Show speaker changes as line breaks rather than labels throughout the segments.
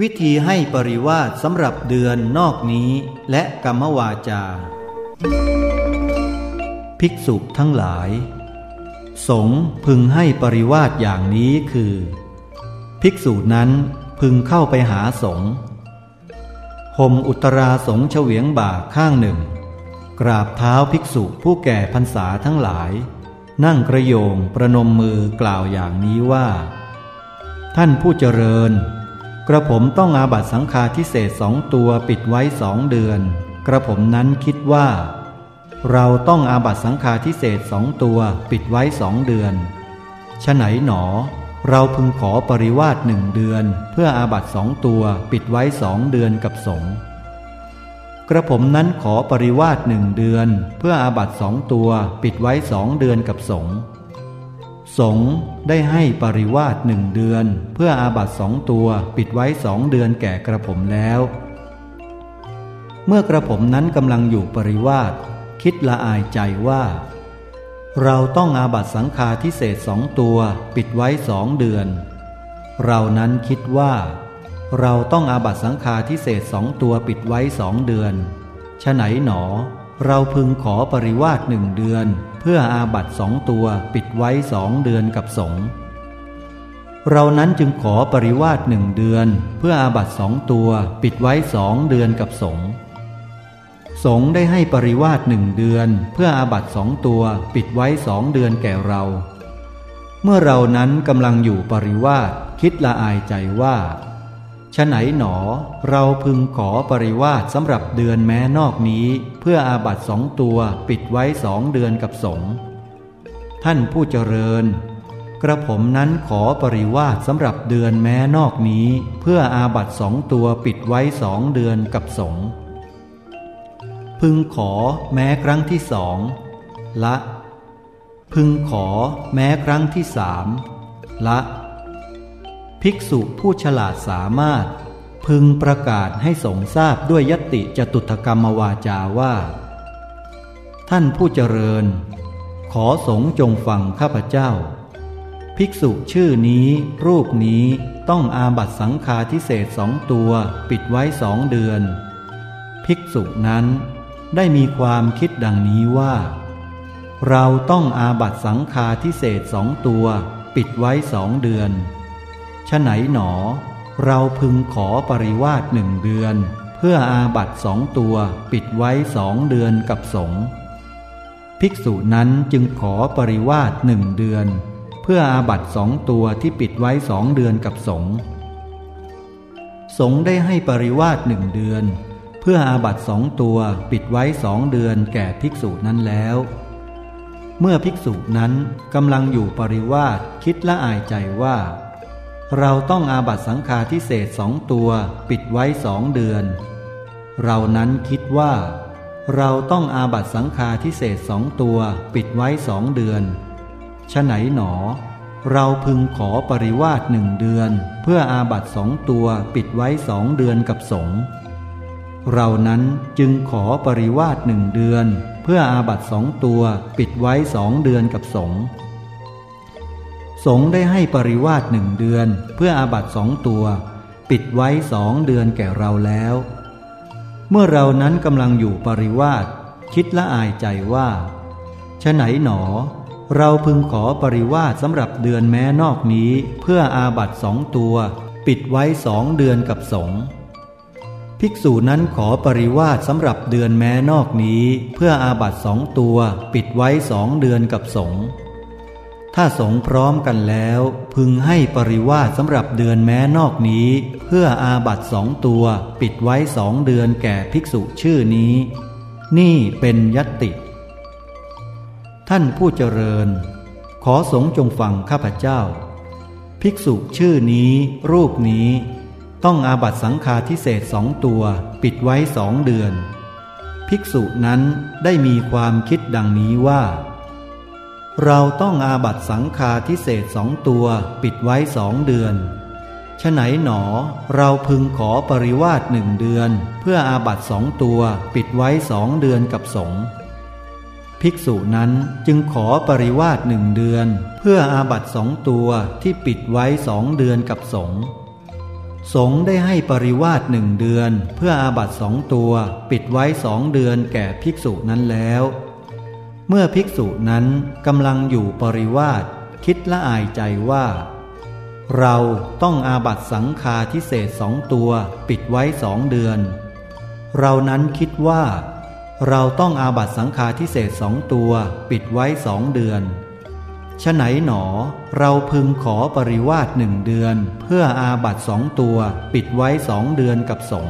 วิธีให้ปริวาสสำหรับเดือนนอกนี้ และกรรมวาจา ภิกษุทั้งหลาย สงพึงให้ปริวาสอย่างนี้คือ ภิกษุนั้นพึงเข้าไปหาสงห่มอุตราสงเฉวียงบ่าข้างหนึ่ง กราบเท้าภิกษุผู้แก่พรรษาทั้งหลาย นั่งกระโยงประนมมือกล่าวอย่างนี้ว่า ท่านผู้เจริญ กระผมต้องอาบัตสังฆาทิเศษสองตัวปิดไว้สองเดือน กระผมนั้นคิดว่า เราต้องอาบัตสังฆาทิเศษสองตัวปิดไว้สองเดือนฉไหนหนอ เราพึงขอปริวาสหนึ่งเดือน เพื่ออาบัตสองตัวปิดไว้สองเดือนกับสงกระผมนั้นขอปริวาสหนึ่งเดือน เพื่ออาบัตสองตัวปิดไว้สองเดือนกับสงฆ์ สงได้ให้ปริวาสหนึ่งเดือน เพื่ออาบัตสองตัวปิดไว้สองเดือนแก่กระผมแล้ว เมื่อกระผมนั้นกำลังอยู่ปริวาสคิดละอายใจว่า เราต้องอาบัตสังฆาทิเศษสองตัวปิดไว้สองเดือน เรานั้นคิดว่า เราต้องอาบัตสังฆาทิเศษสองตัวปิดไว้สองเดือนฉไหนหนอ เราพึงขอปริวาสหนึ่งเดือน เพื่ออาบัตสองตัวปิดไว้สองเดือนกับสงเรานั้นจึงขอปริวาสหนึ่งเดือน เพื่ออาบัตสองตัวปิดไว้สองเดือนกับสงสงได้ให้ปริวาสหนึ่งเดือน เพื่ออาบัตสองตัวปิดไว้สองเดือนแก่เรา เมื่อเรานั้นกำลังอยู่ปริวาสคิดละอายใจว่า ฉไหนหนอ เราพึงขอปริวาสสำหรับเดือนแม้นอกนี้ เพื่ออาบัตสองตัวปิดไว้สองเดือนกับสงท่านผู้เจริญ กระผมนั้นขอปริวาสสำหรับเดือนแม้นอกนี้ เพื่ออาบัตสองตัวปิดไว้สองเดือนกับสงพึงขอแม้ครั้งที่สองละ พึงขอแม้ครั้งที่สามละ ภิกษุผู้ฉลาดสามารถ พึงประกาศให้สงทราบด้วยยติจตุถกรรมวาจาว่า ท่านผู้เจริญ ขอสงจงฟังข้าพเจ้า ภิกษุชื่อนี้รูปนี้ต้องอาบัตสังฆาทิเศษสองตัวปิดไว้สองเดือน ภิกษุนั้นได้มีความคิดดังนี้ว่า เราต้องอาบัตสังฆาทิเศษสองตัว ปิดไว้สองเดือน ฉไหนหนอ เราพึงขอปริวาสหนึ่งเดือน เพื่ออาบัตสองตัวปิดไว้สองเดือนกับสงภิกษุนั้นจึงขอปริวาสหนึ่งเดือน เพื่ออาบัตสองตัวที่ปิดไว้สองเดือนกับสงสงได้ให้ปริวาสหนึ่งเดือน เพื่ออาบัตสองตัวปิดไว้สองเดือนแก่ภิกษุนั้นแล้ว เมื่อภิกษุนั้นกำลังอยู่ปริวาสคิดละอายใจว่า เราต้องอาบัตสังฆาทิเศษสองตัวปิดไว้สองเดือน เรานั้นคิดว่า เราต้องอาบัตสังฆาทิเศษสองตัวปิดไว้สองเดือนฉไหนหนอ เราพึงขอปริวาสหนึ่งเดือน เพื่ออาบัตสองตัวปิดไว้สองเดือนกับสงเรานั้นจึงขอปริวาสหนึ่งเดือน เพื่ออาบัตสองตัวปิดไว้สองเดือนกับสงฆ์ สงได้ให้ปริวาสหนึ่งเดือน เพื่ออาบัตสองตัว ปิดไว้สองเดือนแก่เราแล้ว เมื่อเรานั้นกำลังอยู่ปริวาสคิดละอายใจว่าฉไหนหนอ เราพึงขอปริวาสสำหรับเดือนแม้นอกนี้ เพื่ออาบัตสองตัว ปิดไว้สองเดือนกับสงภิกษุนั้นขอปริวาสสำหรับเดือนแม้นอกนี้ เพื่ออาบัตสองตัว ปิดไว้สองเดือนกับสงฆ์ ถ้าสงพร้อมกันแล้ว พึงให้ปริวาสสำหรับเดือนแม้นอกนี้ เพื่ออาบัตสองตัว ปิดไว้สองเดือนแก่ภิกษุชื่อนี้ นี่เป็นยติ ท่านผู้เจริญ ขอสงจงฟังข้าพเจ้า ภิกษุชื่อนี้ รูปนี้ ต้องอาบัตสังฆาทิเศษสองตัว ปิดไว้สองเดือน ภิกษุนั้นได้มีความคิดดังนี้ว่า เราต้องอาบัตสังฆาทิเศษสองตัวปิดไว้สองเดือนฉไหนหนอเราพึงขอปริวาสหนึ่งเดือน เพื่ออาบัตสองตัวปิดไว้สองเดือนกับสงภิกษุนั้นจึงขอปริวาสหนึ่งเดือน เพื่ออาบัตสองตัวที่ปิดไว้สองเดือนกับสงสงได้ให้ปริวาสหนึ่งเดือน เพื่ออาบัตสองตัวปิดไว้สองเดือนแก่ภิกษุนั้นแล้ว เมื่อภิกษุนั้นกำลังอยู่ปริวาสคิดละอายใจว่า เราต้องอาบัตสังฆาทิเศษสองตัวปิดไว้สองเดือน เรานั้นคิดว่า เราต้องอาบัตสังฆาทิเศษสองตัวปิดไว้สองเดือนฉไหนหนอเราพึงขอปริวาสหนึ่งเดือน เพื่ออาบัตสองตัวปิดไว้สองเดือนกับสง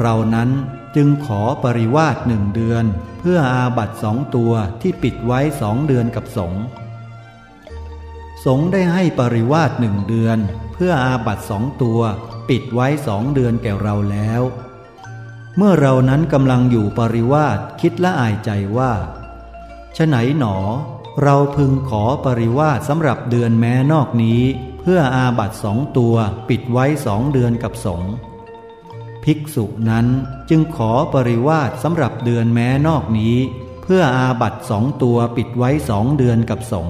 เรานั้นจึงขอปริวาสหนึ่งเดือน เพื่ออาบัตสองตัวที่ปิดไว้สองเดือนกับสงสงได้ให้ปริวาสหนึ่งเดือน เพื่ออาบัตสองตัวปิดไว้สองเดือนแก่เราแล้ว เมื่อเรานั้นกำลังอยู่ปริวาสคิดละอายใจว่าฉไหนหนอ เราพึงขอปริวาสสำหรับเดือนแม้นอกนี้ เพื่ออาบัตสองตัวปิดไว้สองเดือนกับสง ภิกษุนั้นจึงขอปริวาสสำหรับเดือนแม้นอกนี้ เพื่ออาบัตสองตัวปิดไว้สองเดือนกับสง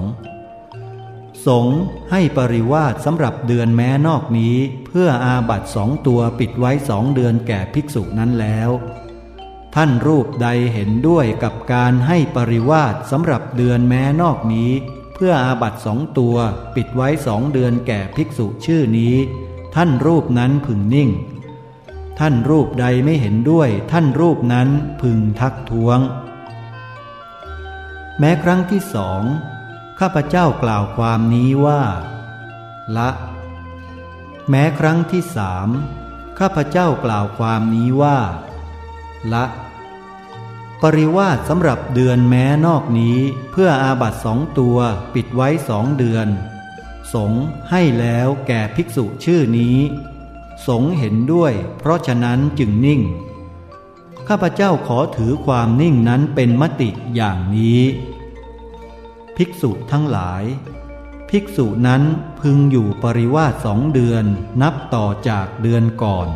สงให้ปริวาสสำหรับเดือนแม้นอกนี้ เพื่ออาบัตสองตัวปิดไว้สองเดือนแก่ภิกษุนั้นแล้ว ท่านรูปใดเห็นด้วยกับการให้ปริวาสสำหรับเดือนแม้นอกนี้ เพื่ออาบัตสองตัวปิดไว้สองเดือนแก่ภิกษุชื่อนี้ ท่านรูปนั้นพึงนิ่ง ท่านรูปใดไม่เห็นด้วย ท่านรูปนั้นพึงทักท้วง แม้ครั้งที่สองข้าพเจ้ากล่าวความนี้ว่า ละ แม้ครั้งที่สามข้าพเจ้ากล่าวความนี้ว่า ละ ปริวาสสำหรับเดือนแม้นอกนี้เพื่ออาบัตสองตัวปิดไว้สองเดือน สงให้แล้วแก่ภิกษุชื่อนี้ สงเห็นด้วย เพราะฉะนั้นจึงนิ่ง ข้าพเจ้าขอถือความนิ่งนั้นเป็นมติอย่างนี้ ภิกษุทั้งหลาย ภิกษุนั้นพึงอยู่ปริวาสสองเดือนนับต่อจากเดือนก่อน